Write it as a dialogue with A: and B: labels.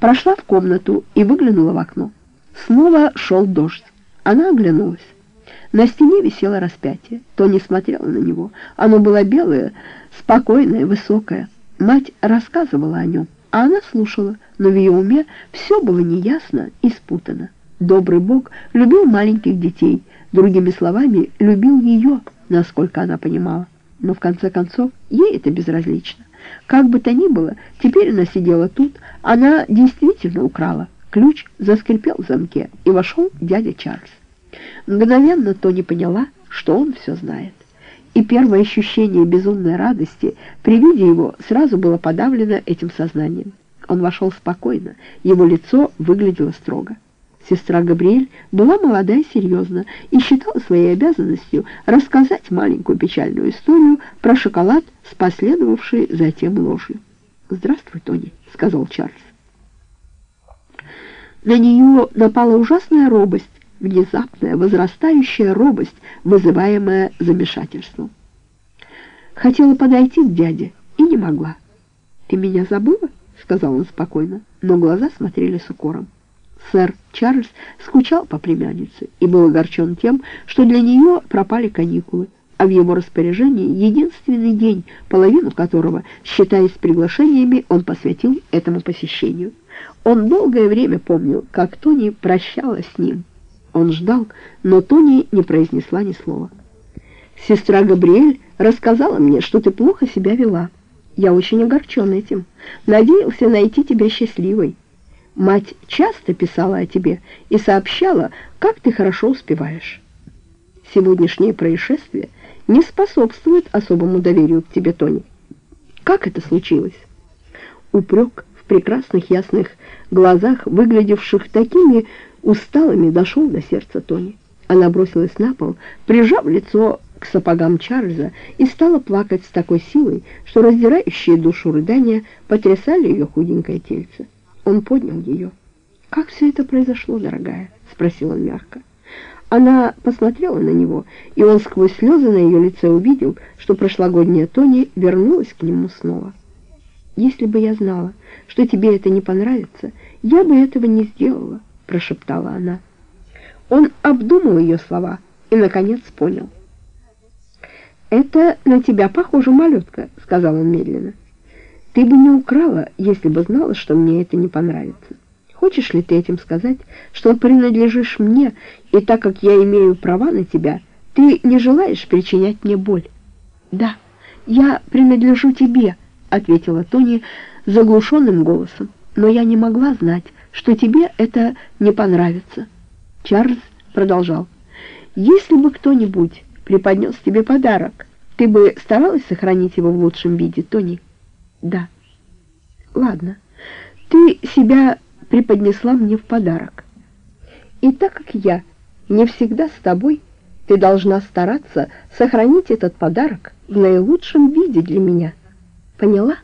A: Прошла в комнату и выглянула в окно. Снова шел дождь. Она оглянулась. На стене висело распятие. Тони смотрела на него. Оно было белое, спокойное, высокое. Мать рассказывала о нем, а она слушала, но в ее уме все было неясно и спутано. Добрый Бог любил маленьких детей, другими словами, любил ее, насколько она понимала. Но в конце концов ей это безразлично. Как бы то ни было, теперь она сидела тут, она действительно украла. Ключ заскрипел в замке, и вошел дядя Чарльз. Мгновенно Тони поняла, что он все знает. И первое ощущение безумной радости при виде его сразу было подавлено этим сознанием. Он вошел спокойно, его лицо выглядело строго. Сестра Габриэль была молода и серьезна и считала своей обязанностью рассказать маленькую печальную историю про шоколад с последовавшей затем ложью. «Здравствуй, Тони», — сказал Чарльз. На нее напала ужасная робость, внезапная, возрастающая робость, вызываемая замешательством. Хотела подойти к дяде и не могла. «Ты меня забыла?» — сказал он спокойно, но глаза смотрели с укором. Сэр Чарльз скучал по племяннице и был огорчен тем, что для нее пропали каникулы, а в его распоряжении единственный день, половину которого, считаясь приглашениями, он посвятил этому посещению. Он долгое время помнил, как Тони прощалась с ним. Он ждал, но Тони не произнесла ни слова. «Сестра Габриэль рассказала мне, что ты плохо себя вела. Я очень огорчен этим. Надеялся найти тебя счастливой». Мать часто писала о тебе и сообщала, как ты хорошо успеваешь. Сегодняшнее происшествие не способствует особому доверию к тебе, Тони. Как это случилось? Упрек в прекрасных ясных глазах, выглядевших такими усталыми, дошел до сердца Тони. Она бросилась на пол, прижав лицо к сапогам Чарльза и стала плакать с такой силой, что раздирающие душу рыдания потрясали ее худенькое тельце. Он поднял ее. «Как все это произошло, дорогая?» — спросил он мягко. Она посмотрела на него, и он сквозь слезы на ее лице увидел, что прошлогодняя Тони вернулась к нему снова. «Если бы я знала, что тебе это не понравится, я бы этого не сделала», — прошептала она. Он обдумал ее слова и, наконец, понял. «Это на тебя похоже, малютка», — сказал он медленно. Ты бы не украла, если бы знала, что мне это не понравится. Хочешь ли ты этим сказать, что принадлежишь мне, и так как я имею права на тебя, ты не желаешь причинять мне боль? Да, я принадлежу тебе, ответила Тони заглушенным голосом, но я не могла знать, что тебе это не понравится. Чарльз продолжал. Если бы кто-нибудь преподнес тебе подарок, ты бы старалась сохранить его в лучшем виде, Тони? Да. Ладно, ты себя преподнесла мне в подарок. И так как я не всегда с тобой, ты должна стараться сохранить этот подарок в наилучшем виде для меня. Поняла?